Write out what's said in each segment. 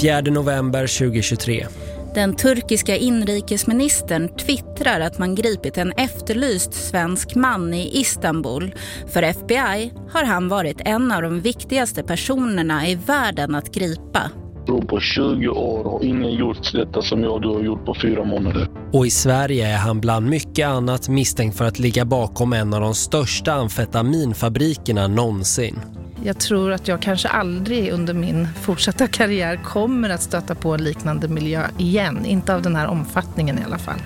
4 november 2023. Den turkiska inrikesministern twittrar att man gripit en efterlyst svensk man i Istanbul. För FBI har han varit en av de viktigaste personerna i världen att gripa. På 20 år har ingen gjort detta som jag du har gjort på fyra månader. Och i Sverige är han bland mycket annat misstänkt för att ligga bakom en av de största amfetaminfabrikerna någonsin. Jag tror att jag kanske aldrig under min fortsatta karriär kommer att stöta på en liknande miljö igen. Inte av den här omfattningen i alla fall.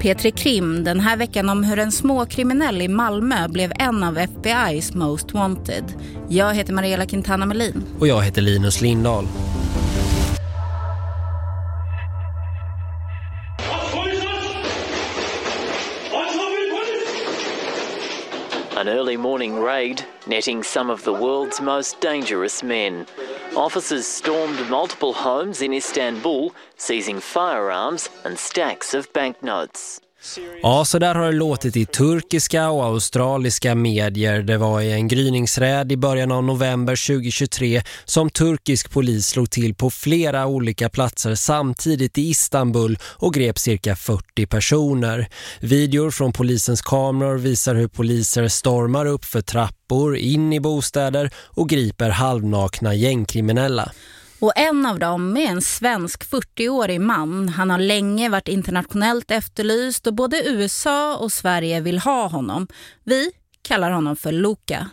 Petri Krim den här veckan om hur en småkriminell i Malmö blev en av FBI's Most Wanted. Jag heter Mariella Quintana Melin. Och jag heter Linus Lindahl. An early morning raid netting some of the world's most dangerous men. Officers stormed multiple homes in Istanbul, seizing firearms and stacks of banknotes. Ja, så där har det låtit i turkiska och australiska medier. Det var i en gryningsräd i början av november 2023 som turkisk polis slog till på flera olika platser samtidigt i Istanbul och grep cirka 40 personer. Videor från polisens kameror visar hur poliser stormar upp för trappor in i bostäder och griper halvnakna gängkriminella. Och en av dem är en svensk 40-årig man. Han har länge varit internationellt efterlyst och både USA och Sverige vill ha honom. Vi kallar honom för Luca.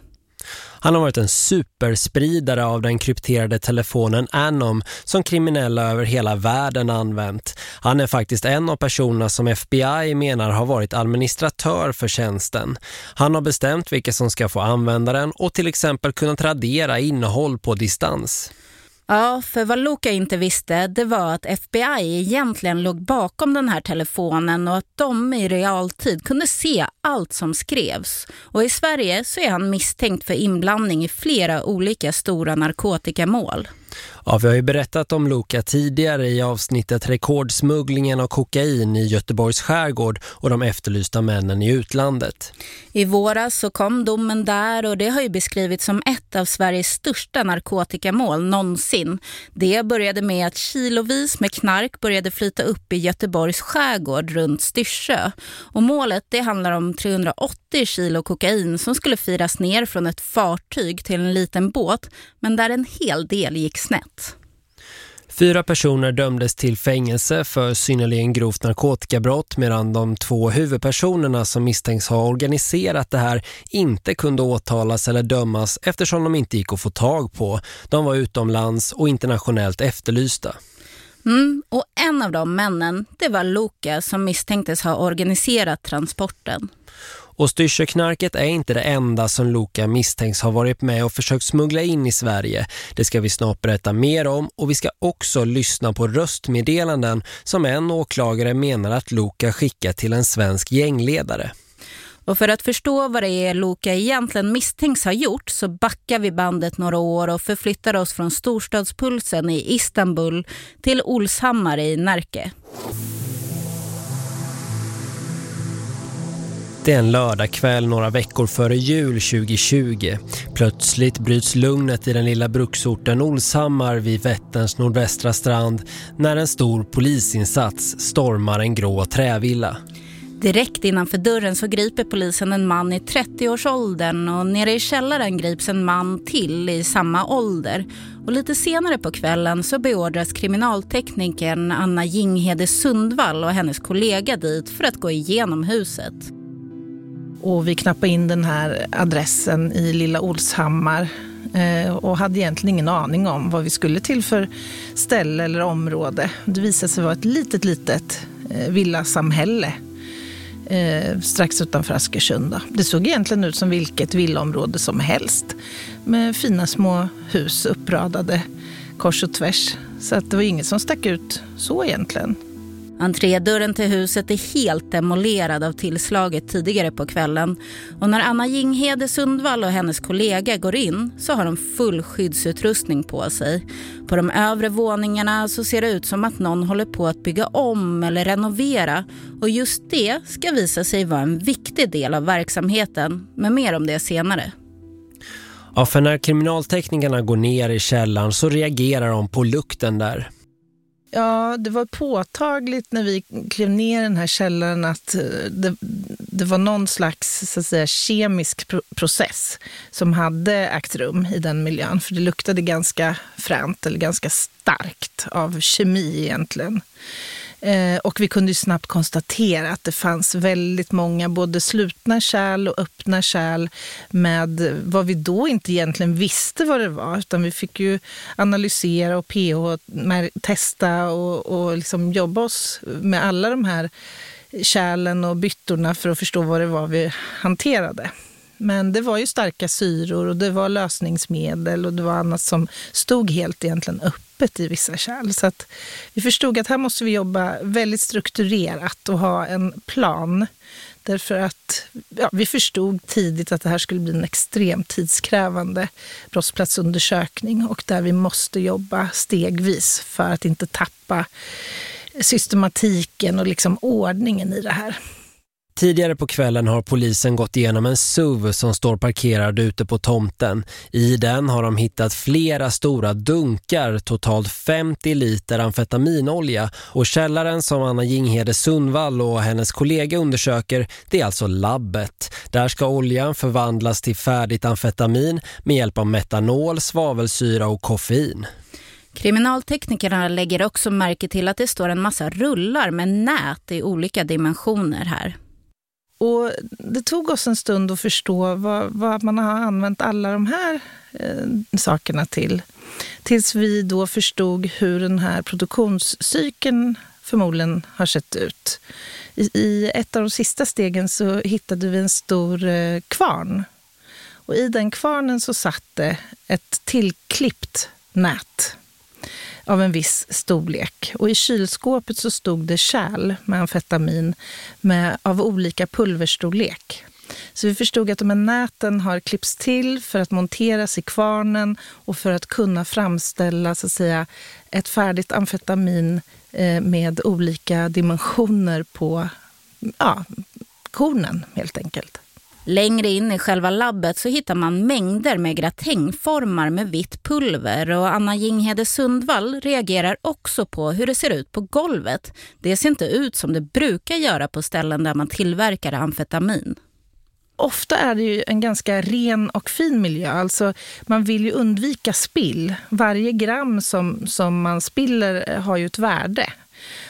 Han har varit en superspridare av den krypterade telefonen Anom som kriminella över hela världen använt. Han är faktiskt en av personerna som FBI menar har varit administratör för tjänsten. Han har bestämt vilka som ska få använda den och till exempel kunna tradera innehåll på distans. Ja, för vad Luca inte visste det var att FBI egentligen låg bakom den här telefonen och att de i realtid kunde se allt som skrevs. Och i Sverige så är han misstänkt för inblandning i flera olika stora narkotikamål. Ja, vi har ju berättat om Luca tidigare i avsnittet Rekordsmugglingen av kokain i Göteborgs skärgård och de efterlysta männen i utlandet. I våras så kom domen där och det har ju beskrivits som ett av Sveriges största narkotikamål någonsin. Det började med att kilovis med knark började flyta upp i Göteborgs skärgård runt Styrsö. Och målet det handlar om 380 kilo kokain som skulle firas ner från ett fartyg till en liten båt men där en hel del gick snett. Fyra personer dömdes till fängelse för synnerligen grovt narkotikabrott medan de två huvudpersonerna som misstänks ha organiserat det här inte kunde åtalas eller dömas eftersom de inte gick att få tag på. De var utomlands och internationellt efterlysta. Mm, och en av de männen, det var Luca som misstänktes ha organiserat transporten. Och styrseknarket är inte det enda som Luka misstänks ha varit med och försökt smuggla in i Sverige. Det ska vi snart berätta mer om och vi ska också lyssna på röstmeddelanden som en åklagare menar att Luka skickat till en svensk gängledare. Och för att förstå vad det är Loka egentligen misstänks ha gjort så backar vi bandet några år och förflyttar oss från storstadspulsen i Istanbul till Olshammar i Närke. Det är en lördagkväll några veckor före jul 2020. Plötsligt bryts lugnet i den lilla bruksorten Olshammar vid Vätterns nordvästra strand när en stor polisinsats stormar en grå trävilla. Direkt innanför dörren så griper polisen en man i 30-årsåldern och nere i källaren grips en man till i samma ålder. Och lite senare på kvällen så beordras kriminalteknikern Anna Jinghede Sundvall och hennes kollega dit för att gå igenom huset. Och vi knappade in den här adressen i Lilla Olshammar eh, och hade egentligen ingen aning om vad vi skulle till för ställe eller område. Det visade sig vara ett litet, litet eh, villasamhälle eh, strax utanför Askersunda. Det såg egentligen ut som vilket villaområde som helst med fina små hus uppradade kors och tvärs. Så att det var inget som stack ut så egentligen. Entrédörren till huset är helt demolerad av tillslaget tidigare på kvällen. Och när Anna Jinghede Sundvall och hennes kollega går in så har de full skyddsutrustning på sig. På de övre våningarna så ser det ut som att någon håller på att bygga om eller renovera. Och just det ska visa sig vara en viktig del av verksamheten. Men mer om det senare. Ja, för när kriminalteknikerna går ner i källaren så reagerar de på lukten där. Ja, det var påtagligt när vi klev ner i den här källaren att eh, det, det var någon slags så att säga, kemisk process som hade ägt rum i den miljön. För det luktade ganska fränt eller ganska starkt av kemi egentligen. Eh, och vi kunde snabbt konstatera att det fanns väldigt många både slutna kärl och öppna kärl med vad vi då inte egentligen visste vad det var. Utan vi fick ju analysera och pH-testa och, och liksom jobba oss med alla de här kärlen och byttorna för att förstå vad det var vi hanterade. Men det var ju starka syror och det var lösningsmedel och det var annat som stod helt egentligen öppet i vissa kärl. Så att vi förstod att här måste vi jobba väldigt strukturerat och ha en plan. Därför att ja, vi förstod tidigt att det här skulle bli en extremt tidskrävande brottsplatsundersökning och där vi måste jobba stegvis för att inte tappa systematiken och liksom ordningen i det här. Tidigare på kvällen har polisen gått igenom en SUV som står parkerad ute på tomten. I den har de hittat flera stora dunkar, totalt 50 liter amfetaminolja. Och källaren som Anna Jinghede Sundvall och hennes kollega undersöker, det är alltså labbet. Där ska oljan förvandlas till färdigt amfetamin med hjälp av metanol, svavelsyra och koffein. Kriminalteknikerna lägger också märke till att det står en massa rullar med nät i olika dimensioner här. Och det tog oss en stund att förstå vad, vad man har använt alla de här eh, sakerna till. Tills vi då förstod hur den här produktionscykeln förmodligen har sett ut. I, I, ett av de sista stegen så hittade vi en stor eh, kvarn. Och i den kvarnen så satt det ett tillklippt nät av en viss storlek. Och i kylskåpet så stod det kärl med amfetamin med, av olika pulverstorlek. Så vi förstod att de här näten har klippts till för att monteras i kvarnen och för att kunna framställa så att säga, ett färdigt amfetamin eh, med olika dimensioner på ja, kornen helt enkelt. Längre in i själva labbet så hittar man mängder med gratängformar med vitt pulver och Anna Jinghede Sundvall reagerar också på hur det ser ut på golvet. Det ser inte ut som det brukar göra på ställen där man tillverkar amfetamin. Ofta är det ju en ganska ren och fin miljö. Alltså, man vill ju undvika spill. Varje gram som, som man spiller har ju ett värde.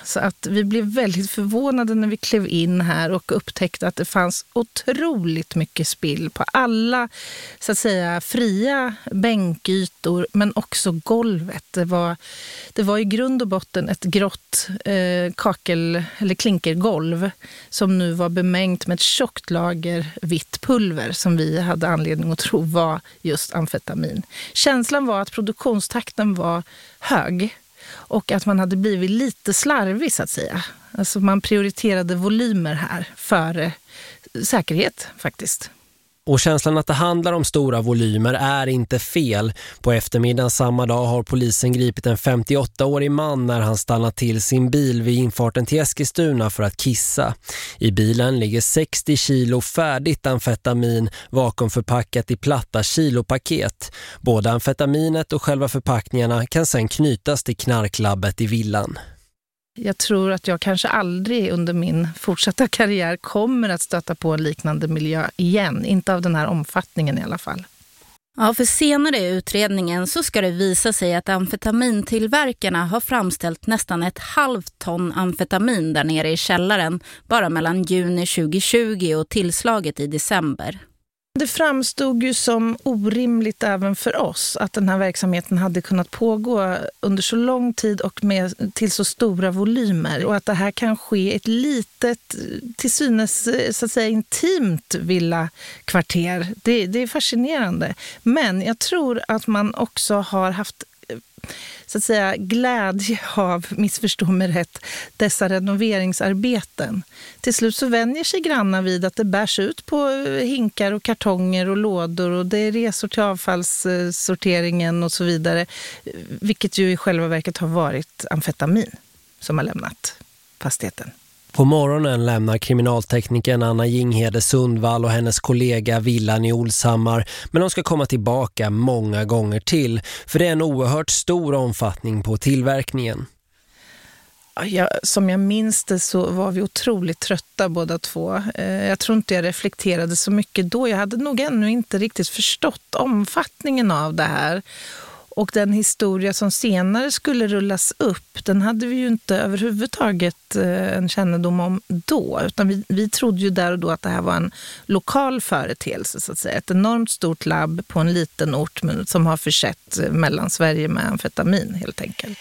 Så att vi blev väldigt förvånade när vi klev in här och upptäckte att det fanns otroligt mycket spill på alla så att säga fria bänkytor men också golvet. Det var, det var i grund och botten ett grått eh, kakel eller klinkergolv som nu var bemängt med ett tjockt lager vitt pulver som vi hade anledning att tro var just amfetamin. Känslan var att produktionstakten var hög och att man hade blivit lite slarvig så att säga. Alltså man prioriterade volymer här före säkerhet faktiskt. Och känslan att det handlar om stora volymer är inte fel. På eftermiddagen samma dag har polisen gripit en 58-årig man när han stannat till sin bil vid infarten till Eskilstuna för att kissa. I bilen ligger 60 kilo färdigt amfetamin vakuumförpackat i platta kilopaket. Både amfetaminet och själva förpackningarna kan sedan knytas till knarklabbet i villan. Jag tror att jag kanske aldrig under min fortsatta karriär kommer att stöta på en liknande miljö igen. Inte av den här omfattningen i alla fall. Ja, för senare i utredningen så ska det visa sig att amfetamintillverkarna har framställt nästan ett halvt ton amfetamin där nere i källaren bara mellan juni 2020 och tillslaget i december. Det framstod ju som orimligt även för oss att den här verksamheten hade kunnat pågå under så lång tid och med, till så stora volymer. Och att det här kan ske i ett litet, till synes så att säga, intimt villakvarter. Det, det är fascinerande. Men jag tror att man också har haft så att säga, glädje av, missförstå mig rätt, dessa renoveringsarbeten. Till slut så vänjer sig grannar vid att det bärs ut på eh, hinkar och kartonger och lådor och det är resor till avfallssorteringen och så vidare. Vilket ju i själva verket har varit amfetamin som har lämnat fastigheten. På morgonen lämnar kriminalteknikern Anna Jinghede Sundvall och hennes kollega Villan i Olshammar men de ska komma tillbaka många gånger till för det är en oerhört stor omfattning på tillverkningen. jag, som jag minns det så var vi otroligt trötta båda två. Eh, jag tror inte jag reflekterade så mycket då. Jag hade nog ännu inte riktigt förstått omfattningen av det här. Och den historia som senare skulle rullas upp, den hade vi ju inte överhuvudtaget eh, en kännedom om då. Utan vi, vi trodde ju där och då att det här var en lokal företeelse, så att säga. Ett enormt stort labb på en liten ort som har försett eh, Mellansverige med amfetamin helt enkelt.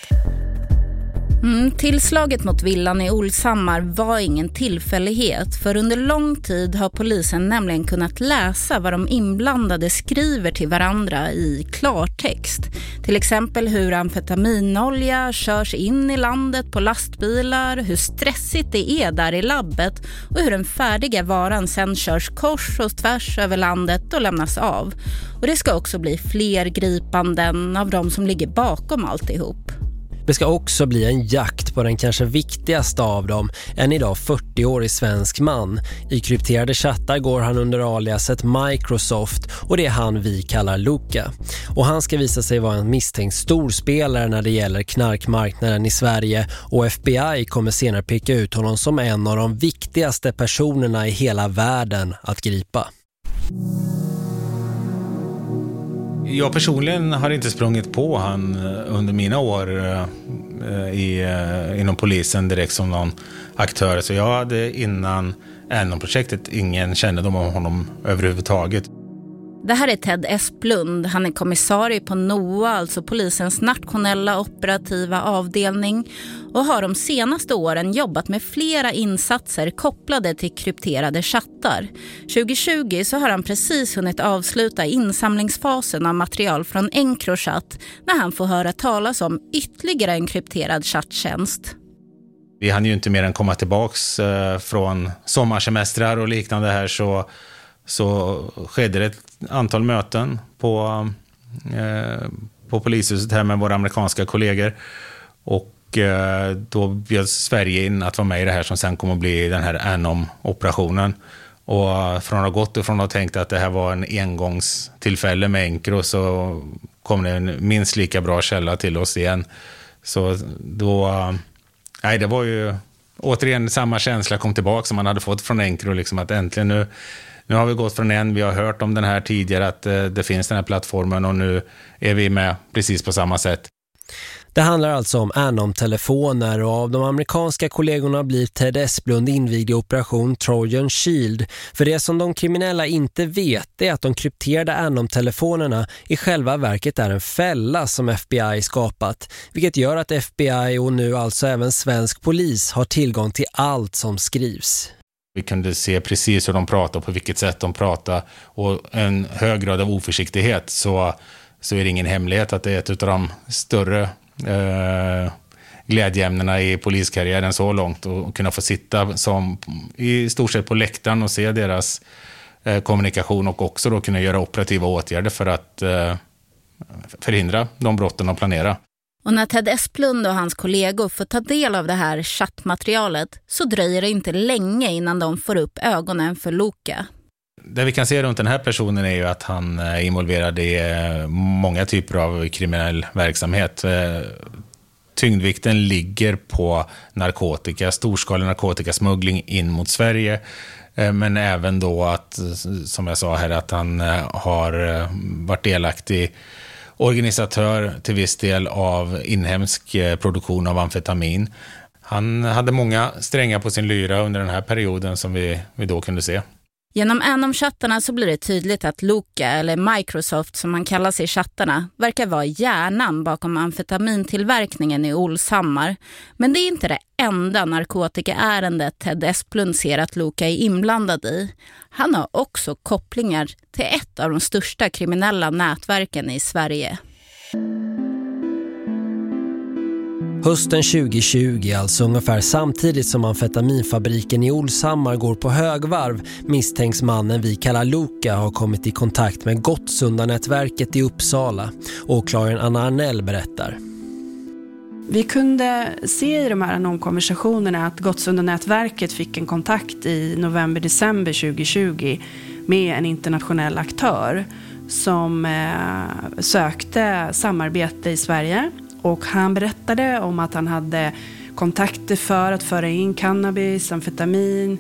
Mm, tillslaget mot villan i Olshammar var ingen tillfällighet för under lång tid har polisen nämligen kunnat läsa vad de inblandade skriver till varandra i klartext. Till exempel hur amfetaminolja körs in i landet på lastbilar, hur stressigt det är där i labbet och hur den färdiga varan sen körs kors och tvärs över landet och lämnas av. Och det ska också bli fler gripanden av de som ligger bakom alltihop. Det ska också bli en jakt på den kanske viktigaste av dem, en idag 40-årig svensk man. I krypterade chattar går han under aliaset Microsoft och det är han vi kallar Luca. Och han ska visa sig vara en misstänkt storspelare när det gäller knarkmarknaden i Sverige och FBI kommer senare peka ut honom som en av de viktigaste personerna i hela världen att gripa. Jag personligen har inte sprungit på han eh, under mina år eh, eh, i, inom polisen direkt som någon aktör. Så jag hade innan NO-projektet ingen kännedom om honom överhuvudtaget. Det här är Ted Esplund. Han är kommissarie på NOA, alltså polisens nationella operativa avdelning och har de senaste åren jobbat med flera insatser kopplade till krypterade chattar. 2020 så har han precis hunnit avsluta insamlingsfasen av material från Encrochat när han får höra talas om ytterligare en krypterad chatttjänst. Vi hann ju inte mer än komma tillbaks eh, från sommarsemestrar och liknande här så så skedde det ett antal möten på, eh, på polishuset här med våra amerikanska kollegor. Och Eh, då bjöds Sverige in att vara med i det här som sen kommer att bli den här Anom-operationen. Och från att ha gått ifrån att tänkt att det här var en engångstillfälle med Encro så kom det en minst lika bra källa till oss igen. Så då, eh, nej det var ju återigen samma känsla kom tillbaka som man hade fått från Encro, liksom att äntligen nu, nu har vi gått från en, vi har hört om den här tidigare, att eh, det finns den här plattformen och nu är vi med precis på samma sätt. Det handlar alltså om Anom-telefoner och av de amerikanska kollegorna blir Ted Esplund invigd i operation Trojan Shield. För det som de kriminella inte vet är att de krypterade Anom-telefonerna i själva verket är en fälla som FBI skapat. Vilket gör att FBI och nu alltså även svensk polis har tillgång till allt som skrivs. Vi kunde se precis hur de pratade, på vilket sätt de pratade och en hög grad av oförsiktighet så, så är det ingen hemlighet att det är ett av de större eh, glädjeämnena i poliskarriären så långt och kunna få sitta som i stort sett på läktaren och se deras eh, kommunikation och också då kunna göra operativa åtgärder för att eh, förhindra de brotten de planerar. Och när Ted Esplund och hans kollegor får ta del av det här chattmaterialet så dröjer det inte länge innan de får upp ögonen för Loka. Det vi kan se runt den här personen är ju att han eh, är involverad i eh, många typer av kriminell verksamhet. Eh, tyngdvikten ligger på narkotika, storskalig narkotikasmuggling in mot Sverige. Men även då att, som jag sa här, att han har varit delaktig organisatör till viss del av inhemsk produktion av amfetamin. Han hade många strängar på sin lyra under den här perioden som vi, vi då kunde se. Genom Anom-chattarna så blir det tydligt att Luca, eller Microsoft som man kallar sig i chattarna, verkar vara hjärnan bakom amfetamintillverkningen i Olshammar. Men det är inte det enda narkotikaärendet Ted Esplund ser att Luca är inblandad i. Han har också kopplingar till ett av de största kriminella nätverken i Sverige. Hösten 2020, alltså ungefär samtidigt som amfetaminfabriken i Olshammar går på högvarv, misstänks mannen vi kallar Luca ha kommit i kontakt med Gottsundanätverket i Uppsala. Åklagaren Anna Arnell berättar. Vi kunde se i de här anomkonversationerna att Gottsundanätverket fick en kontakt i november-december 2020 med en internationell aktör som eh, sökte samarbete i Sverige och han berättade om att han hade kontakter för att föra in cannabis, amfetamin,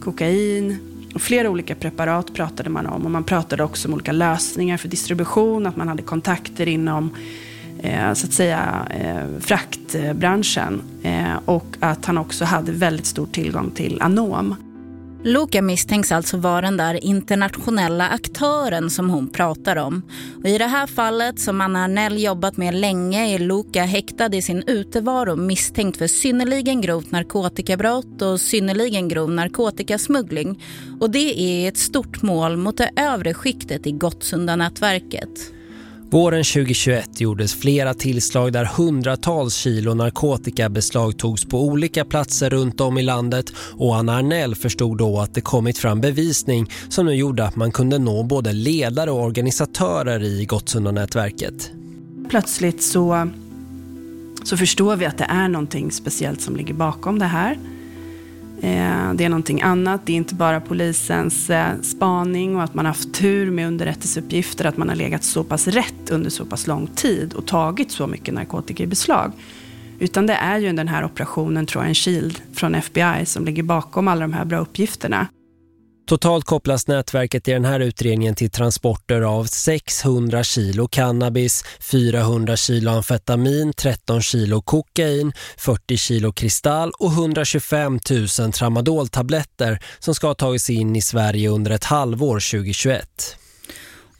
kokain och flera olika preparat pratade man om. Och man pratade också om olika lösningar för distribution, att man hade kontakter inom eh, så att säga eh, fraktbranschen eh, och att han också hade väldigt stor tillgång till Anom. Luca misstänks alltså vara den där internationella aktören som hon pratar om. Och I det här fallet som Anna Arnell jobbat med länge är Luca häktad i sin utevaro misstänkt för synnerligen grovt narkotikabrott och synnerligen grov narkotikasmuggling. Och det är ett stort mål mot det övre skiktet i Gottsunda-nätverket. Våren 2021 gjordes flera tillslag där hundratals kilo narkotika beslagtogs på olika platser runt om i landet och Anna Arnell förstod då att det kommit fram bevisning som nu gjorde att man kunde nå både ledare och organisatörer i Gottsunda-nätverket. Plötsligt så, så förstår vi att det är någonting speciellt som ligger bakom det här. Eh, det är någonting annat. Det är inte bara polisens eh, spaning och att man har haft tur med underrättelseuppgifter, att man har legat så pass rätt under så pass lång tid och tagit så mycket narkotika i beslag. Utan det är ju den här operationen Trojan Shield från FBI som ligger bakom alla de här bra uppgifterna. Totalt kopplas nätverket i den här utredningen till transporter av 600 kilo cannabis, 400 kilo amfetamin, 13 kilo kokain, 40 kilo kristall och 125 000 tramadoltabletter som ska ha tagits in i Sverige under ett halvår 2021.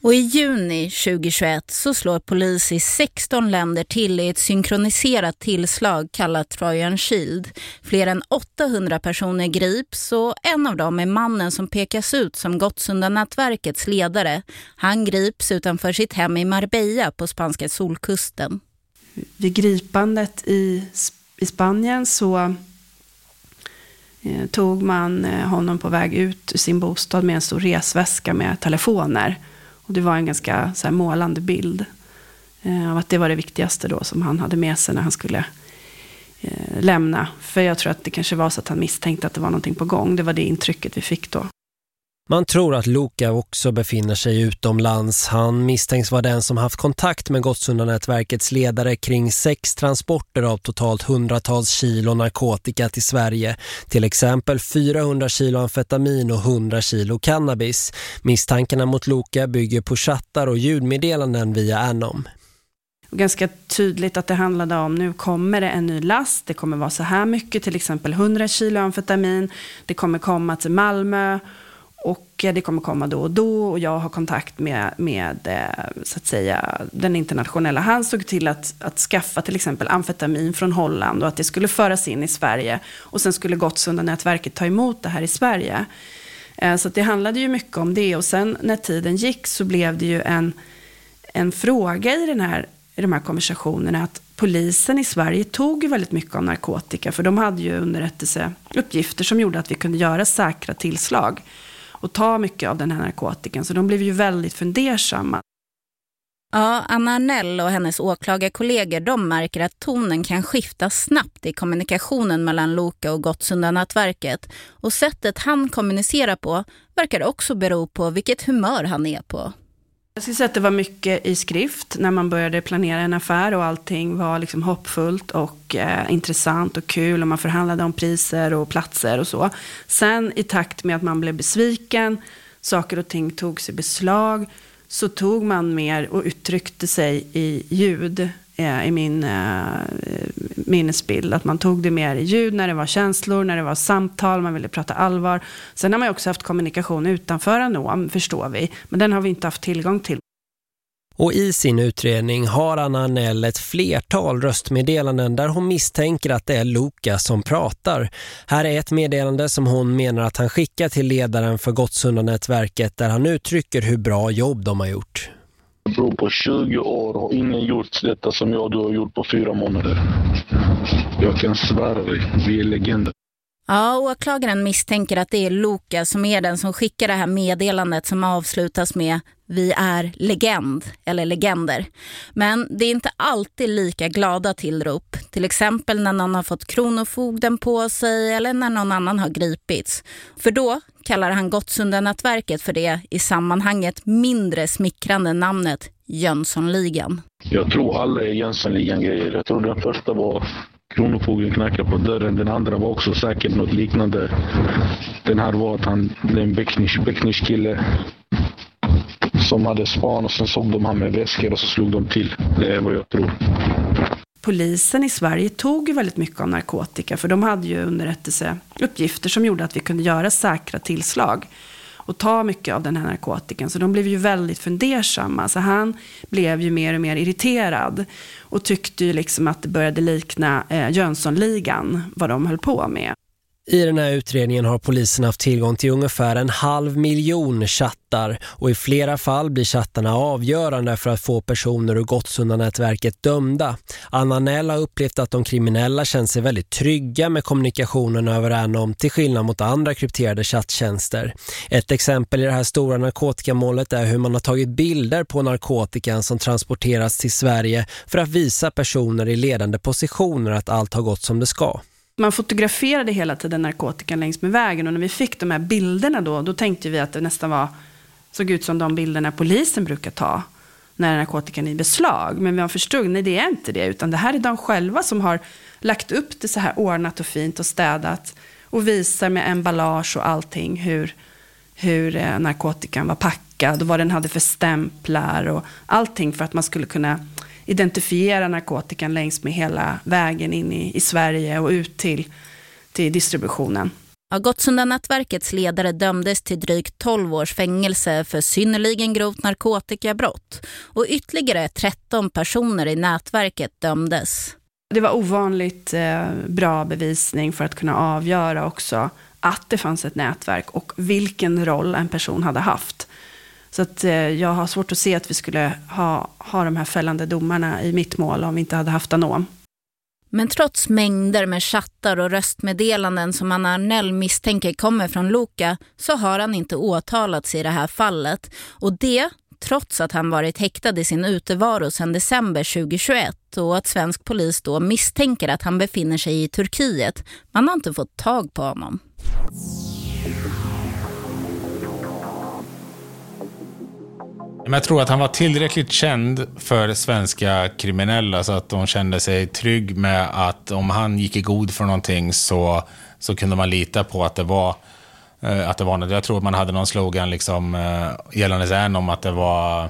Och i juni 2021 så slår polis i 16 länder till i ett synkroniserat tillslag kallat Trojan Shield. Fler än 800 personer grips och en av dem är mannen som pekas ut som Gottsunda-nätverkets ledare. Han grips utanför sitt hem i Marbella på spanska solkusten. Vid gripandet i, i Spanien så eh, tog man eh, honom på väg ut ur sin bostad med en stor resväska med telefoner. Och det var en ganska så här, målande bild eh, av att det var det viktigaste då som han hade med sig när han skulle eh, lämna. För jag tror att det kanske var så att han misstänkte att det var någonting på gång. Det var det intrycket vi fick då. Man tror att Luka också befinner sig utomlands. Han misstänks vara den som haft kontakt med Gottsunda-nätverkets ledare kring sex transporter av totalt hundratals kilo narkotika till Sverige. Till exempel 400 kilo amfetamin och 100 kilo cannabis. Misstankarna mot Luka bygger på chattar och ljudmeddelanden via Anom ganska tydligt att det handlade om nu kommer det en ny last, det kommer vara så här mycket, till exempel 100 kilo amfetamin, det kommer komma till Malmö och eh, det kommer komma då och då och jag har kontakt med, med eh, så att säga, den internationella. Han såg till att, att skaffa till exempel amfetamin från Holland och att det skulle föras in i Sverige. Och sen skulle Gottsunda-nätverket ta emot det här i Sverige. Eh, så det handlade ju mycket om det. Och sen när tiden gick så blev det ju en, en fråga i, den här, i de här konversationerna att polisen i Sverige tog ju väldigt mycket av narkotika. För de hade ju underrättelseuppgifter som gjorde att vi kunde göra säkra tillslag och ta mycket av den här narkotikan. Så de blev ju väldigt fundersamma. Ja, Anna Arnell och hennes åklagarkollegor de märker att tonen kan skifta snabbt i kommunikationen mellan Loka och Gottsunda-nätverket. Och sättet han kommunicerar på verkar också bero på vilket humör han är på. Jag skulle säga att det var mycket i skrift när man började planera en affär och allting var liksom hoppfullt och eh, intressant och kul och man förhandlade om priser och platser och så. Sen i takt med att man blev besviken, saker och ting togs i beslag, så tog man mer och uttryckte sig i ljud eh, i min eh, minnesbild. Att man tog det mer i ljud när det var känslor, när det var samtal, man ville prata allvar. Sen har man ju också haft kommunikation utanför Anom, förstår vi. Men den har vi inte haft tillgång till. Och i sin utredning har Anna Nell ett flertal röstmeddelanden där hon misstänker att det är Luka som pratar. Här är ett meddelande som hon menar att han skickar till ledaren för Gottsunda-nätverket där han uttrycker hur bra jobb de har gjort bror, på 20 år har ingen gjort detta som jag och du har gjort på fyra månader. Jag kan svära dig, vi är legender. Ja, åklagaren misstänker att det är Luka som är den som skickar det här meddelandet som avslutas med vi är legend eller legender. Men det är inte alltid lika glada tillrop. Till exempel när någon har fått kronofogden på sig eller när någon annan har gripits. För då kallar han Gottsundanätverket för det i sammanhanget mindre smickrande namnet Jönssonligan. Jag tror alla är Jönssonligan-grejer. Jag tror den första var Kronofogden knackade på dörren. Den andra var också säkert något liknande. Den här var att han, det är en Becknish kille som hade span och sen såg de han med väskor och så slog de till. Det är vad jag tror. Polisen i Sverige tog ju väldigt mycket av narkotika för de hade ju underrättelseuppgifter som gjorde att vi kunde göra säkra tillslag och ta mycket av den här narkotikan. Så de blev ju väldigt fundersamma. Så han blev ju mer och mer irriterad och tyckte ju liksom att det började likna eh, Jönssonligan, vad de höll på med. I den här utredningen har polisen haft tillgång till ungefär en halv miljon chattar och i flera fall blir chattarna avgörande för att få personer ur Gottsunda-nätverket dömda. Anna Nell har upplevt att de kriminella känner sig väldigt trygga med kommunikationen över Anom till skillnad mot andra krypterade chatttjänster. Ett exempel i det här stora narkotikamålet är hur man har tagit bilder på narkotikan som transporteras till Sverige för att visa personer i ledande positioner att allt har gått som det ska man fotograferade hela tiden narkotikan längs med vägen. Och när vi fick de här bilderna då, då tänkte vi att det nästan var, såg ut som de bilderna polisen brukar ta när narkotikan är i beslag. Men man förstod, nej det är inte det, utan det här är de själva som har lagt upp det så här ordnat och fint och städat och visar med emballage och allting hur, hur eh, narkotikan var packad och vad den hade för stämplar och allting för att man skulle kunna identifiera narkotikan längs med hela vägen in i, i Sverige och ut till, till distributionen. Ja, Gottsunda-nätverkets ledare dömdes till drygt 12 års fängelse för synnerligen grovt narkotikabrott och ytterligare 13 personer i nätverket dömdes. Det var ovanligt eh, bra bevisning för att kunna avgöra också att det fanns ett nätverk och vilken roll en person hade haft. Så att, eh, jag har svårt att se att vi skulle ha, ha de här fällande domarna i mitt mål om vi inte hade haft Anom. Men trots mängder med chattar och röstmeddelanden som Anna Arnell misstänker kommer från Loka så har han inte åtalats i det här fallet. Och det trots att han varit häktad i sin utevaro sedan december 2021 och att svensk polis då misstänker att han befinner sig i Turkiet. Man har inte fått tag på honom. Men jag tror att han var tillräckligt känd för svenska kriminella så att de kände sig trygg med att om han gick i god för någonting så, så kunde man lita på att det var eh, att det var något. Jag tror att man hade någon slogan liksom, eh, gällande än om att det var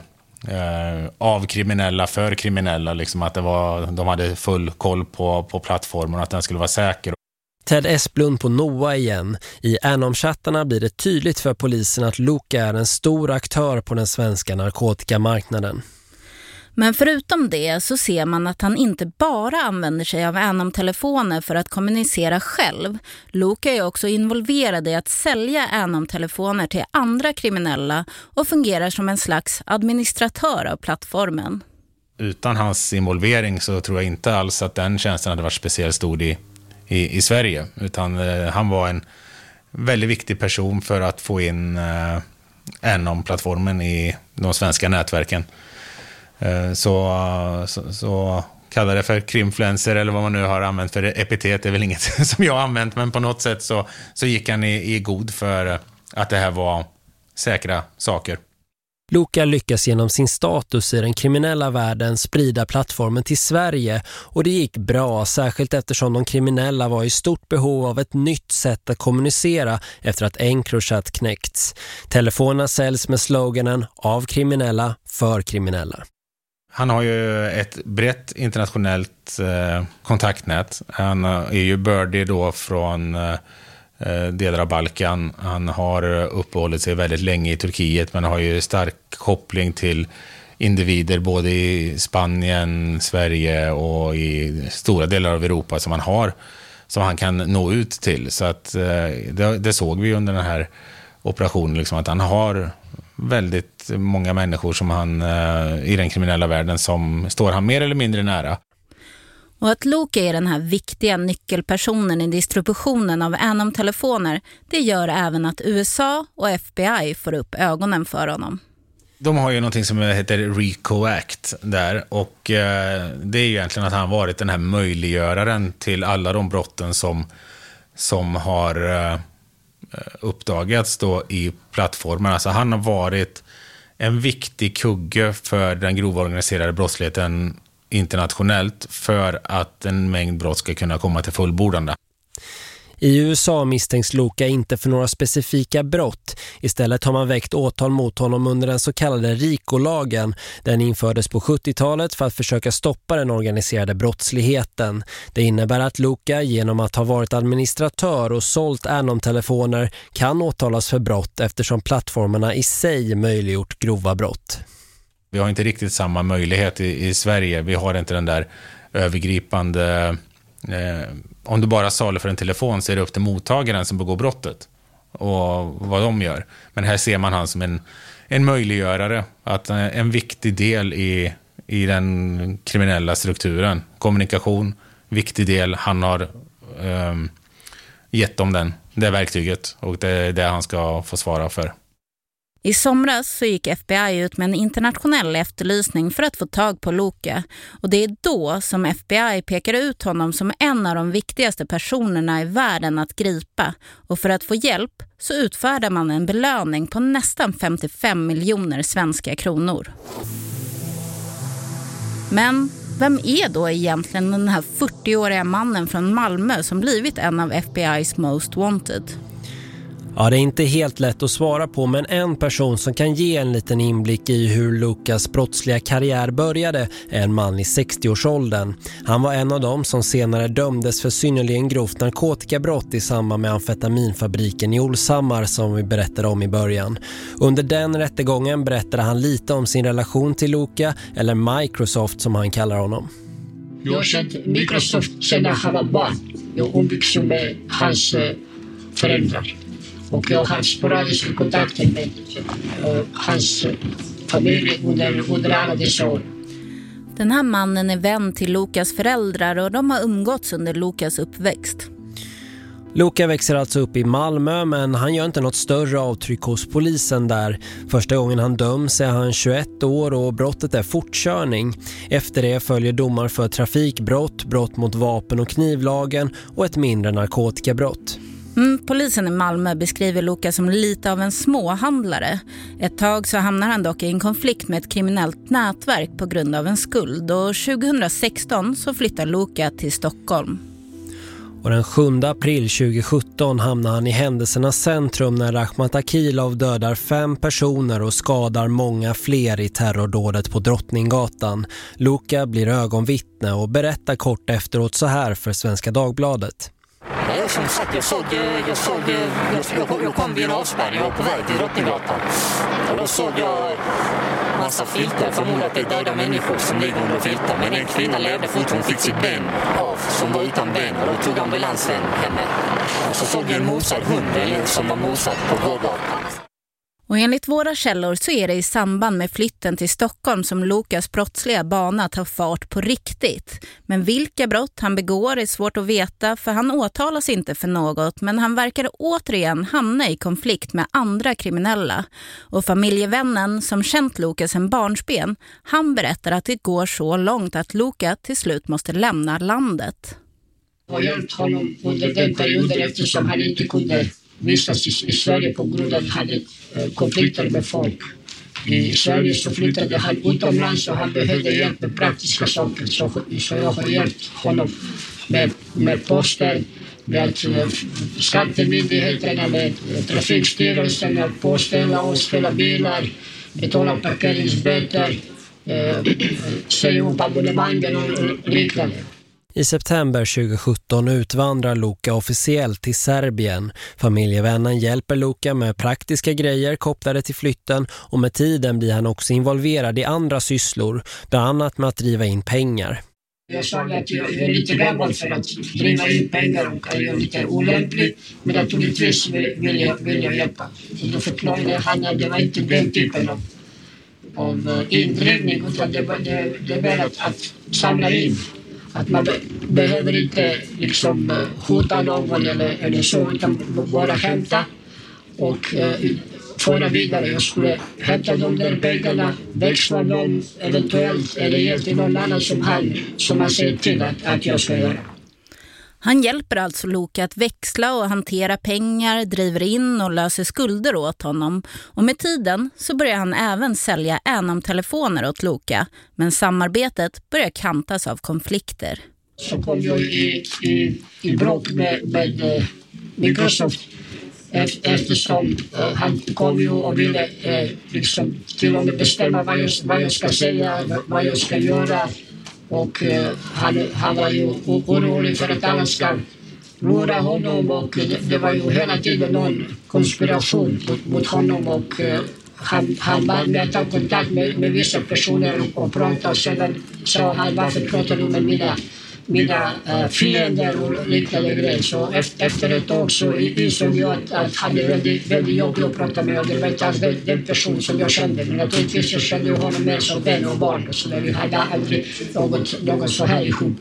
eh, av kriminella för kriminella. Liksom, att det var, de hade full koll på, på plattformen och att den skulle vara säker. Ted Esplund på NOA igen. I Anom-chattarna blir det tydligt för polisen att Luca är en stor aktör på den svenska narkotikamarknaden. Men förutom det så ser man att han inte bara använder sig av Anom-telefoner för att kommunicera själv. Luca är också involverad i att sälja Anom-telefoner till andra kriminella och fungerar som en slags administratör av plattformen. Utan hans involvering så tror jag inte alls att den tjänsten hade varit speciellt stor i i, i Sverige. Utan eh, han var en väldigt viktig person för att få in eh, Anom-plattformen i de svenska nätverken. Eh, så, eh, så, så kalla det för krimfluencer eller vad man nu har använt för epitet, det är väl inget som jag har använt, men på något sätt så, så gick han i, i god för att det här var säkra saker. Luca lyckas genom sin status i den kriminella världen sprida plattformen till Sverige och det gick bra, särskilt eftersom de kriminella var i stort behov av ett nytt sätt att kommunicera efter att Encrochat knäckts. Telefonerna säljs med sloganen av kriminella för kriminella. Han har ju ett brett internationellt eh, kontaktnät. Han eh, är ju birdie då från eh, Eh, Eh, delar av Balkan. Han har eh, uppehållit sig väldigt länge i Turkiet men har ju stark koppling till individer både i Spanien, Sverige och i stora delar av Europa som han har som han kan nå ut till. Så att eh, det, det såg vi under den här operationen, liksom, att han har väldigt många människor som han, i den kriminella världen som står han mer eller mindre nära. Och att Loke är den här viktiga nyckelpersonen i distributionen av Anom-telefoner det gör även att USA och FBI får upp ögonen för honom. De har ju någonting som heter RICO Act där och eh, det är ju egentligen att han varit den här möjliggöraren till alla de brotten som, som har eh, uppdagats då i plattformen. Alltså han har varit en viktig kugge för den grova organiserade brottsligheten internationellt för att en mängd brott ska kunna komma till fullbordande. I USA misstänks Luka inte för några specifika brott. Istället har man väckt åtal mot honom under den så kallade RICO-lagen. Den infördes på 70-talet för att försöka stoppa den organiserade brottsligheten. Det innebär att Luka genom att ha varit administratör och sålt Anom-telefoner kan åtalas för brott eftersom plattformarna i sig möjliggjort grova brott. Vi har inte riktigt samma möjlighet i, i Sverige. Vi har inte den där övergripande eh, om du bara saluför en telefon så är det upp till mottagaren som begår brottet och vad de gör. Men här ser man han som en, en möjliggörare, att eh, en viktig del i, i den kriminella strukturen. Kommunikation, viktig del. Han har eh, gett dem den, det verktyget och det är det han ska få svara för. I somras så gick FBI ut med en internationell efterlysning för att få tag på Luka och det är då som FBI pekar ut honom som en av de viktigaste personerna i världen att gripa och för att få hjälp så utfärdar man en belöning på nästan 55 miljoner svenska kronor. Men vem är då egentligen den här 40-åriga mannen från Malmö som blivit en av FBI's most wanted? Ja, det är inte helt lätt att svara på men en person som kan ge en liten inblick i hur Lukas brottsliga karriär började är en man i 60-årsåldern. Han var en av dem som senare dömdes för synnerligen grovt narkotikabrott i samband med amfetaminfabriken i Olsammar som vi berättade om i början. Under den rättegången berättade han lite om sin relation till Luka, eller Microsoft som han kallar honom. Jag har känt Microsoft sedan han var barn. Jag umgicks med hans eh, föräldrar. Och jag har sporadiska kontakter med hans familj under, under alla dessa år. Den här mannen är vän till Lukas föräldrar och de har umgåtts under Lukas uppväxt. Luka växer alltså upp i Malmö men han gör inte något större avtryck hos polisen där. Första gången han döms är han 21 år och brottet är fortkörning. Efter det följer domar för trafikbrott, brott mot vapen- och knivlagen och ett mindre narkotikabrott. Mm, polisen i Malmö beskriver Luka som lite av en småhandlare. Ett tag så hamnar han dock i en konflikt med ett kriminellt nätverk på grund av en skuld och 2016 så flyttar Luka till Stockholm. Och den 7 april 2017 hamnar han i händelsernas centrum när Rahmat Akilov dödar fem personer och skadar många fler i terrordådet på Drottninggatan. Luka blir ögonvittne och berättar kort efteråt så här för Svenska Dagbladet. Nej, som sagt, eh, eh, jag såg, jag, såg jag, jag, jag kom vid en avspärrning, jag var på väg till Drottninggatan. Och då såg jag massa filtar, förmodligen att det är döda människor som ligger under filtar. Men en kvinna levde fortfarande, fick sitt ben av, som var utan ben. Och då tog ambulansen henne. Och så såg jag en mosad hund som var mosad på gågatan. Och enligt våra källor så är det i samband med flytten till Stockholm som Lukas brottsliga bana tar fart på riktigt. Men vilka brott han begår är svårt att veta för han åtalas inte för något men han verkar återigen hamna i konflikt med andra kriminella. Och familjevännen som känt Lukas en barnsben, han berättar att det går så långt att Luka till slut måste lämna landet. Jag har hjälpt honom under den perioden eftersom han inte kunde vistas i, i Sverige på grund av att han hade eh, konflikter med folk. I Sverige så flyttade han utomlands och han behövde hjälp med praktiska saker. Så, så jag har hjälpt honom med, med posten, med eh, skattemyndigheterna, med Trafikstyrelsen, att påställa och ställa bilar, betala parkeringsböter, eh, eh, säga upp abonnemangen och liknande. I september 2017 utvandrar Luka officiellt till Serbien. Familjevännen hjälper Luka med praktiska grejer kopplade till flytten och med tiden blir han också involverad i andra sysslor, bland annat med att driva in pengar. Jag sa att jag är lite gammal för att driva in pengar och jag är lite olämplig. Men naturligtvis vill jag, vill jag hjälpa. Och då förklarade han att det var inte den typen av, av eh, indrivning utan det var, det, det var att, att samla in att man be behöver inte liksom eh, hota någon eller, eller så utan bara hämta och eh, föra vidare. Jag skulle hämta de där pengarna, växla dem eventuellt eller ge till någon annan som han, som han säger till att, att jag ska göra. Han hjälper alltså Loke att växla och hantera pengar, driver in och löser skulder åt honom. Och med tiden så börjar han även sälja Anom-telefoner åt Loke. Men samarbetet börjar kantas av konflikter. Så kom jag i, i, i bråk med, med uh, Microsoft eftersom uh, han kom ju och ville uh, liksom till och med bestämma vad jag, vad jag ska säga, vad jag ska göra. Och eh, han, han var ju orolig för att alla ska lura honom och det, det, var ju hela tiden någon konspiration mot, mot honom och eh, han, han bad mig att ta kontakt med, med vissa personer och prata. Och sedan sa han varför pratar du med mina mina uh, fiender och liknande grejer. Så efter, efter ett tag så insåg jag att, att han är väldigt, väldigt jobbig att prata med och det var inte alls den, den person som jag kände. Men naturligtvis jag kände honom mer som vän och barn så vi hade aldrig något, något så här ihop.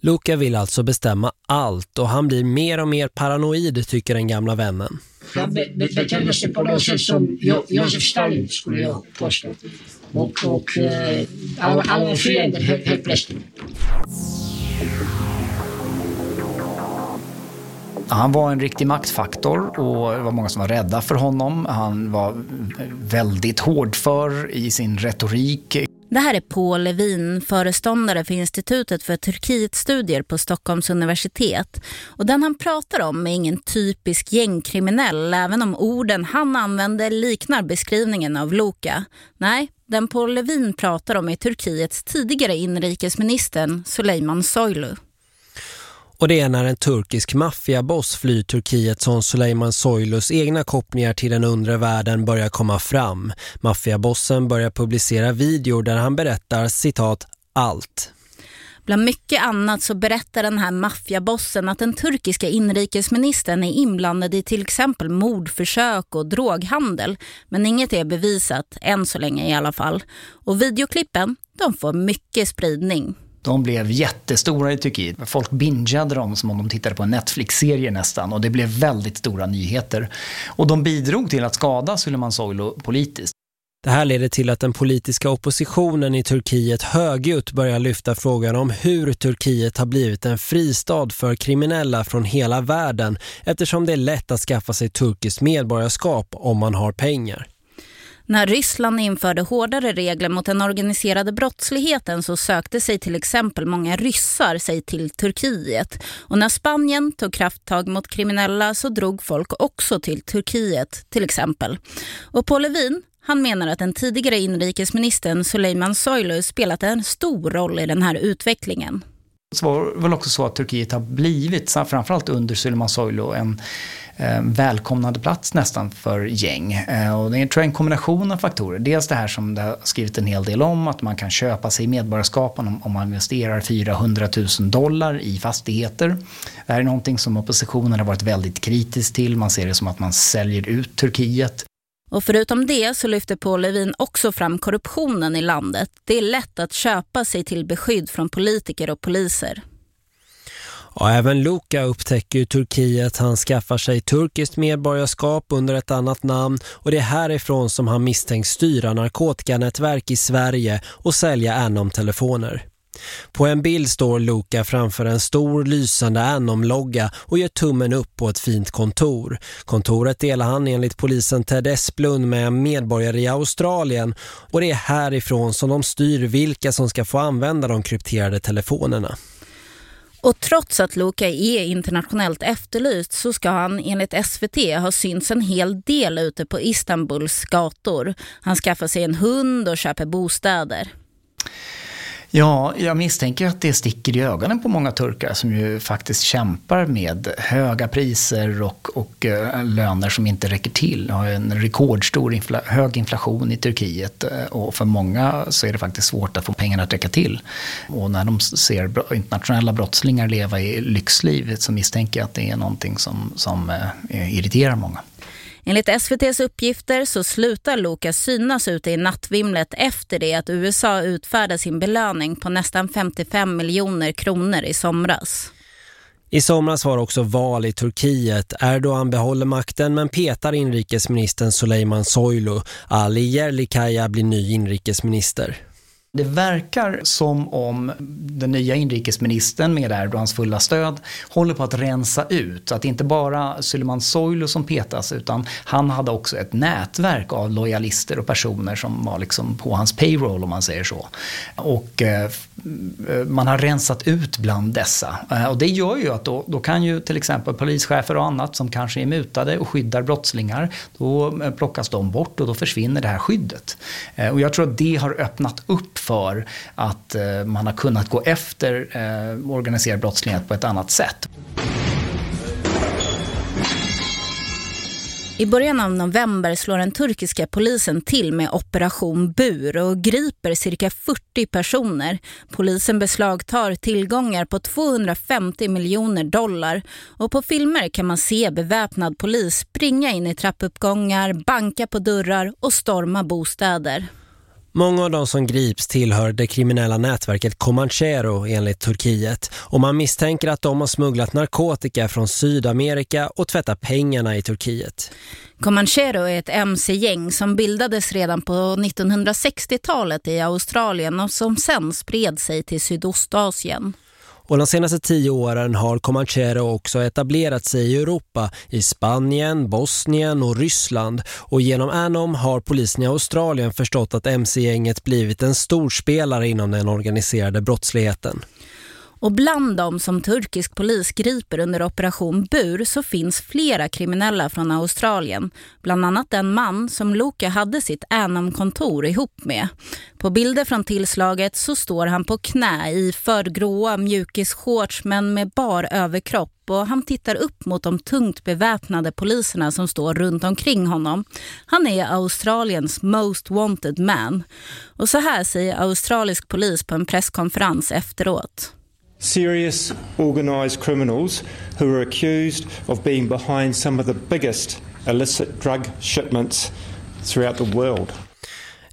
Luca vill alltså bestämma allt och han blir mer och mer paranoid tycker den gamla vännen. Han be, be, betedde sig på något sätt som jo, Josef Stalin skulle jag påstå. Och, och eh, alla, alla fiender helt plötsligt. Han var en riktig maktfaktor och det var många som var rädda för honom. Han var väldigt hårdför i sin retorik. Det här är Paul Levin, föreståndare för Institutet för Turkietstudier på Stockholms universitet. Och den han pratar om är ingen typisk gängkriminell, även om orden han använder liknar beskrivningen av Luka. Nej, den Paul Levin pratar om är Turkiets tidigare inrikesministern Suleyman Soylu. Och det är när en turkisk maffiaboss flyr Turkiet som Suleyman Soylus egna kopplingar till den undre världen börjar komma fram. Maffiabossen börjar publicera videor där han berättar, citat, allt. Bland mycket annat så berättar den här maffiabossen att den turkiska inrikesministern är inblandad i till exempel mordförsök och droghandel. Men inget är bevisat, än så länge i alla fall. Och videoklippen, de får mycket spridning. De blev jättestora i Turkiet. Folk bingeade dem som om de tittade på en Netflix-serie nästan och det blev väldigt stora nyheter. Och de bidrog till att skada Suleiman Soylu politiskt. Det här leder till att den politiska oppositionen i Turkiet högljutt börjar lyfta frågan om hur Turkiet har blivit en fristad för kriminella från hela världen eftersom det är lätt att skaffa sig turkiskt medborgarskap om man har pengar. När Ryssland införde hårdare regler mot den organiserade brottsligheten så sökte sig till exempel många ryssar sig till Turkiet. Och när Spanien tog krafttag mot kriminella så drog folk också till Turkiet till exempel. Och Paul Levin, han menar att den tidigare inrikesministern Suleiman Soylu spelat en stor roll i den här utvecklingen. Det var väl också så att Turkiet har blivit, framförallt under Suleiman Soylu, en eh, välkomnande plats nästan för gäng. Eh, och det är tror jag, en kombination av faktorer. Dels det här som det har skrivit en hel del om, att man kan köpa sig medborgarskap om, om man investerar 400 000 dollar i fastigheter. Det här är någonting som oppositionen har varit väldigt kritisk till. Man ser det som att man säljer ut Turkiet. Och förutom det så lyfter Paul Levin också fram korruptionen i landet. Det är lätt att köpa sig till beskydd från politiker och poliser. Och även Luka upptäcker ju Turkiet. Han skaffar sig turkiskt medborgarskap under ett annat namn och det är härifrån som han misstänks styra narkotikanätverk i Sverige och sälja Anom-telefoner. På en bild står Luka framför en stor lysande Anom-logga och gör tummen upp på ett fint kontor. Kontoret delar han enligt polisen Ted Esplund med en medborgare i Australien och det är härifrån som de styr vilka som ska få använda de krypterade telefonerna. Och trots att Luka är internationellt efterlyst så ska han enligt SVT ha synts en hel del ute på Istanbuls gator. Han skaffar sig en hund och köper bostäder. Ja, jag misstänker att det sticker i ögonen på många turkar som ju faktiskt kämpar med höga priser och, och eh, löner som inte räcker till. Vi har en rekordstor infla hög inflation i Turkiet eh, och för många så är det faktiskt svårt att få pengarna att räcka till. Och när de ser internationella brottslingar leva i lyxliv så misstänker jag att det är någonting som, som eh, irriterar många. Enligt SVTs uppgifter så slutar Lukas synas ute i nattvimlet efter det att USA utfärdade sin belöning på nästan 55 miljoner kronor i somras. I somras var också val i Turkiet. Erdogan behåller makten men petar inrikesministern Suleyman Soylu. Ali Yerlikaya blir ny inrikesminister. Det verkar som om den nya inrikesministern med Erdogans fulla stöd håller på att rensa ut. Att det inte bara Süleyman Soylu som petas utan han hade också ett nätverk av lojalister och personer som var liksom på hans payroll om man säger så. Och eh, Eh, man har rensat ut bland dessa. Eh, och det gör ju att då, då kan ju till exempel polischefer och annat som kanske är mutade och skyddar brottslingar, då eh, plockas de bort och då försvinner det här skyddet. Och jag tror att det har öppnat upp för att man har kunnat gå efter organiserad brottslighet på ett annat sätt. I början av november slår den turkiska polisen till med Operation Bur och griper cirka 40 personer. Polisen beslagtar tillgångar på 250 miljoner dollar och på filmer kan man se beväpnad polis springa in i trappuppgångar, banka på dörrar och storma bostäder. Många av de som grips tillhör det kriminella nätverket Comanchero enligt Turkiet och man misstänker att de har smugglat narkotika från Sydamerika och tvättat pengarna i Turkiet. Comanchero är ett MC-gäng som bildades redan på 1960-talet i Australien och som sen spred sig till Sydostasien. Och de senaste tio åren har Comanchero också etablerat sig i Europa, i Spanien, Bosnien och Ryssland. Och genom Anom har polisen i Australien förstått att MC-gänget blivit en stor spelare inom den organiserade brottsligheten. Och bland dem som turkisk polis griper under operation Bur så finns flera kriminella från Australien. Bland annat en man som Luka hade sitt Anam-kontor ihop med. På bilder från tillslaget så står han på knä i förgråa mjukisshorts men med bar överkropp och han tittar upp mot de tungt beväpnade poliserna som står runt omkring honom. Han är Australiens most wanted man. Och så här säger australisk polis på en presskonferens efteråt serious organised criminals who are accused of being behind some of the biggest illicit drug shipments throughout the world.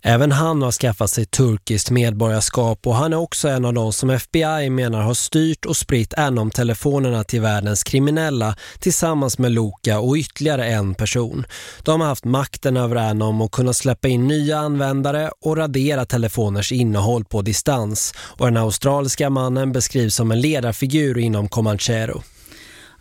Även han har skaffat sig turkiskt medborgarskap och han är också en av de som FBI menar har styrt och spritt Anom-telefonerna till världens kriminella tillsammans med Luka och ytterligare en person. De har haft makten över Anom och kunnat släppa in nya användare och radera telefoners innehåll på distans. Och den australiska mannen beskrivs som en ledarfigur inom Comanchero.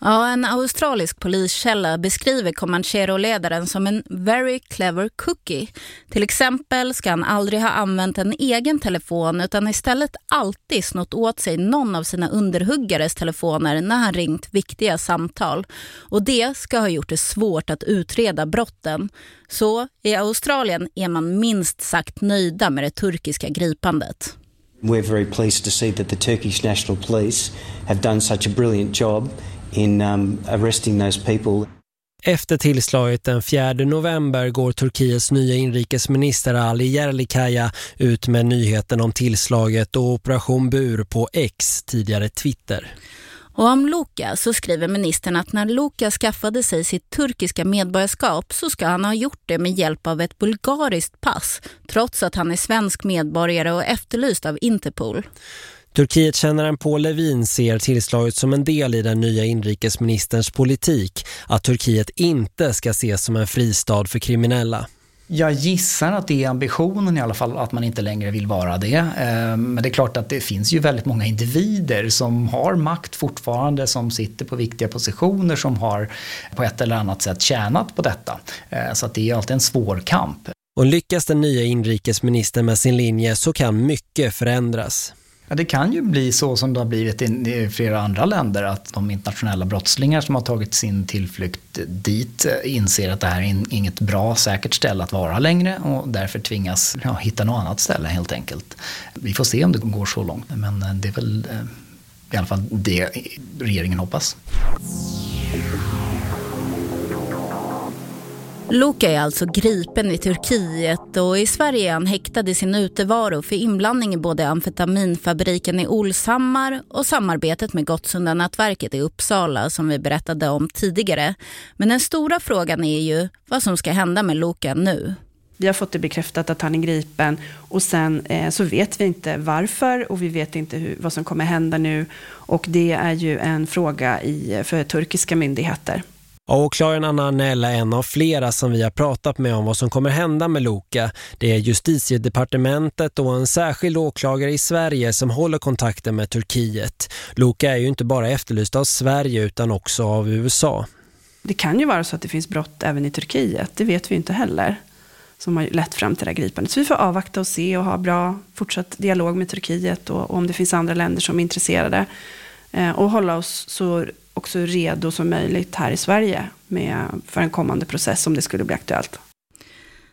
Ja, en australisk poliskälla beskriver Comanchero-ledaren som en very clever cookie. Till exempel ska han aldrig ha använt en egen telefon utan istället alltid snott åt sig någon av sina underhuggares telefoner när han ringt viktiga samtal. Och det ska ha gjort det svårt att utreda brotten. Så i Australien är man minst sagt nöjda med det turkiska gripandet. We're very pleased to see that the Turkish National Police have done such a brilliant job in um, arresting those people. Efter tillslaget den 4 november går Turkiets nya inrikesminister Ali Yerlikaya ut med nyheten om tillslaget och Operation Bur på X, tidigare Twitter. Och om Luka så skriver ministern att när Luka skaffade sig sitt turkiska medborgarskap så ska han ha gjort det med hjälp av ett bulgariskt pass trots att han är svensk medborgare och efterlyst av Interpol. Turkiet-kännaren Paul Levin ser tillslaget som en del i den nya inrikesministerns politik att Turkiet inte ska ses som en fristad för kriminella. Jag gissar att det är ambitionen i alla fall att man inte längre vill vara det. Eh, men det är klart att det finns ju väldigt många individer som har makt fortfarande, som sitter på viktiga positioner, som har på ett eller annat sätt tjänat på detta. Eh, så att det är alltid en svår kamp. Och lyckas den nya inrikesministern med sin linje så kan mycket förändras. Ja, det kan ju bli så som det har blivit i flera andra länder att de internationella brottslingar som har tagit sin tillflykt dit eh, inser att det här är inget bra säkert ställe att vara längre och därför tvingas ja, hitta något annat ställe helt enkelt. Vi får se om det går så långt men eh, det är väl eh, i alla fall det regeringen hoppas. Luka är alltså gripen i Turkiet och i Sverige är han häktad i sin utevaro för inblandning i både amfetaminfabriken i Olshammar och samarbetet med Gottsundanätverket i Uppsala som vi berättade om tidigare. Men den stora frågan är ju vad som ska hända med Luka nu. Vi har fått det bekräftat att han är gripen och sen eh, så vet vi inte varför och vi vet inte hur, vad som kommer hända nu och det är ju en fråga i, för turkiska myndigheter. Åklagaren Anna Anella är en av flera som vi har pratat med om vad som kommer hända med Luka. Det är justitiedepartementet och en särskild åklagare i Sverige som håller kontakten med Turkiet. Luka är ju inte bara efterlyst av Sverige utan också av USA. Det kan ju vara så att det finns brott även i Turkiet, det vet vi inte heller som har lett fram till det här gripandet. Så vi får avvakta och se och ha bra fortsatt dialog med Turkiet och, och om det finns andra länder som är intresserade. Eh, och hålla oss så också redo som möjligt här i Sverige med, för en kommande process om det skulle bli aktuellt.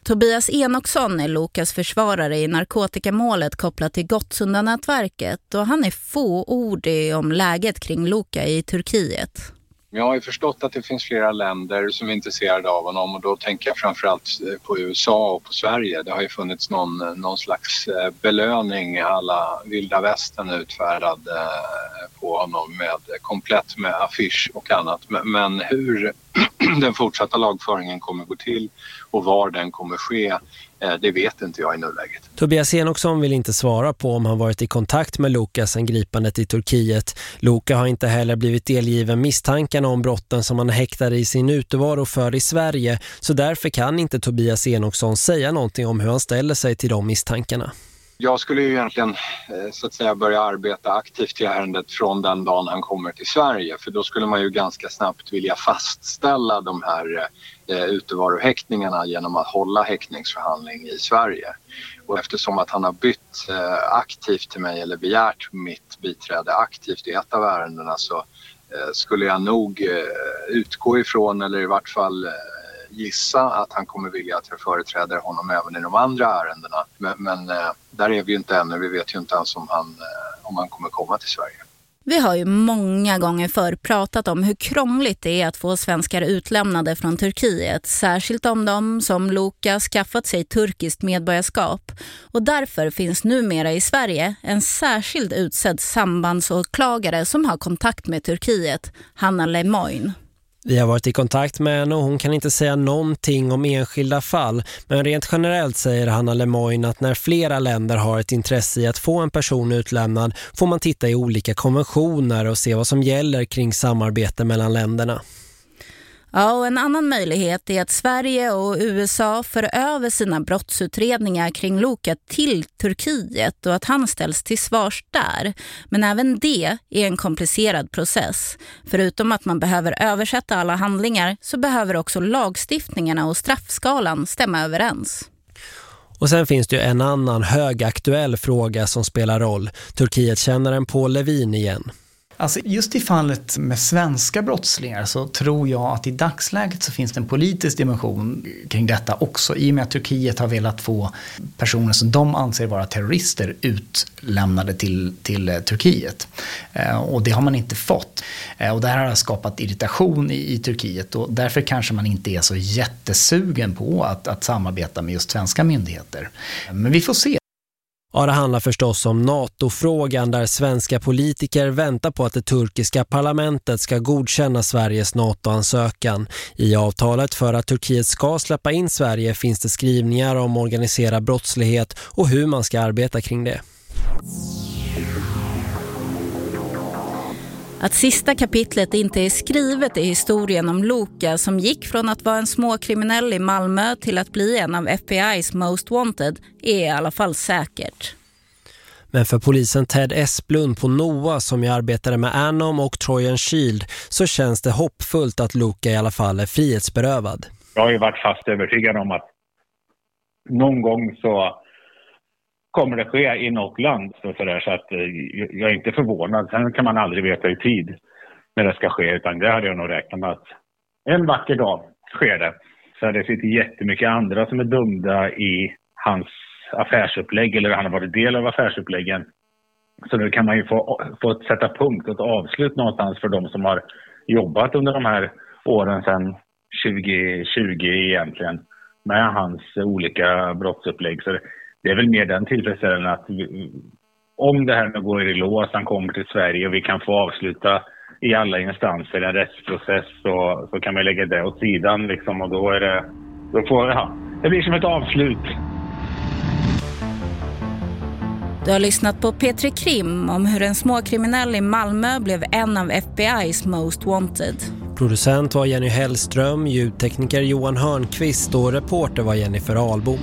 Tobias Enoksson är Lokas försvarare i narkotikamålet kopplat till Gottsunda-nätverket och han är fåordig om läget kring Loka i Turkiet. Jag har ju förstått att det finns flera länder som är intresserade av honom och då tänker jag framförallt eh, på USA och på Sverige. Det har ju funnits någon, eh, någon slags belöning belöning alla vilda västern utfärdad på honom med komplett med affisch och annat. Men hur den fortsatta lagföringen kommer gå till och var den kommer ske Eh, det vet inte jag i nuläget. Tobias Enoksson vill inte svara på om han varit i kontakt med Luka sen gripandet i Turkiet. Luka har inte heller blivit delgiven misstankarna om brotten som han häktade i sin utevaro för i Sverige. Så därför kan inte Tobias Enoksson säga någonting om hur han ställer sig till de misstankarna. Jag skulle ju egentligen eh, så att säga börja arbeta aktivt i ärendet från den dagen han kommer till Sverige för då skulle man ju ganska snabbt vilja fastställa de här eh, utevarohäktningarna genom att hålla häktningsförhandling i Sverige. Och eftersom att han har bytt eh, aktivt till mig eller begärt mitt biträde aktivt i ett av ärendena så eh, skulle jag nog eh, utgå ifrån eller i vart fall gissa att han kommer vilja att jag företräder honom även i de andra ärendena. Men, men eh, där är vi ju inte ännu. Vi vet ju inte ens om han, eh, om han kommer komma till Sverige. Vi har ju många gånger förr pratat om hur krångligt det är att få svenskar utlämnade från Turkiet. Särskilt om de som Luka skaffat sig turkiskt medborgarskap. Och därför finns numera i Sverige en särskild utsedd sambandsåklagare som har kontakt med Turkiet, Hanna Lemoyne. Vi har varit i kontakt med henne och hon kan inte säga någonting om enskilda fall. Men rent generellt säger Hanna Lemoyne att när flera länder har ett intresse i att få en person utlämnad får man titta i olika konventioner och se vad som gäller kring samarbete mellan länderna. Ja, och en annan möjlighet är att Sverige och USA för över sina brottsutredningar kring Luka till Turkiet och att han ställs till svars där. Men även det är en komplicerad process. Förutom att man behöver översätta alla handlingar så behöver också lagstiftningarna och straffskalan stämma överens. Och sen finns det ju en annan högaktuell fråga som spelar roll. Turkiet känner den på Levin igen. Alltså just i fallet med svenska brottslingar så tror jag att i dagsläget så finns det en politisk dimension kring detta också. I och med att Turkiet har velat få personer som de anser vara terrorister utlämnade till, till eh, Turkiet. Eh, och det har man inte fått. Eh, och det här har skapat irritation i, i Turkiet och därför kanske man inte är så jättesugen på att, att samarbeta med just svenska myndigheter. Men vi får se. Ja, det handlar förstås om NATO-frågan där svenska politiker väntar på att det turkiska parlamentet ska godkänna Sveriges NATO-ansökan. I avtalet för att Turkiet ska släppa in Sverige finns det skrivningar om organiserad brottslighet och hur man ska arbeta kring det. Att sista kapitlet inte är skrivet i historien om Luka som gick från att vara en småkriminell i Malmö till att bli en av FBI's Most Wanted är i alla fall säkert. Men för polisen Ted Esplund på NOA som jag arbetade med Anom och Trojan Shield så känns det hoppfullt att Luka i alla fall är frihetsberövad. Jag har ju varit fast övertygad om att någon gång så kommer det ske i något land. Så, så, där, så att, eh, jag är inte förvånad. Sen kan man aldrig veta i tid när det ska ske. Utan det hade jag nog räknat med att en vacker dag sker det. Så det sitter jättemycket andra som är dömda i hans affärsupplägg eller han har varit del av affärsuppläggen. Så nu kan man ju få, få sätta punkt och ett avslut någonstans för de som har jobbat under de här åren sedan 2020 egentligen med hans olika brottsupplägg. Så det är väl mer den tillfredsställelsen att vi, om det här nu går i lås, han kommer till Sverige och vi kan få avsluta i alla instanser en rättsprocess så, så kan man lägga det åt sidan liksom och då är det, då får, ja, det blir som ett avslut. Du har lyssnat på Petri Krim om hur en småkriminell i Malmö blev en av FBI's Most Wanted. Producent var Jenny Hellström, ljudtekniker Johan Hörnqvist och reporter var Jennifer Albom.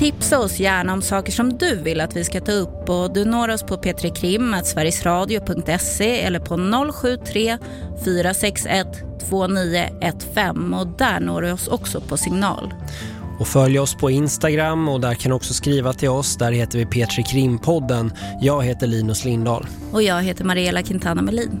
Tipsa oss gärna om saker som du vill att vi ska ta upp och du når oss på p3krim.sverigesradio.se eller på 073 461 2915 och där når du oss också på signal. Och följ oss på Instagram och där kan du också skriva till oss. Där heter vi Petri Krimpodden. Jag heter Linus Lindahl. Och jag heter Mariella Quintana Melin.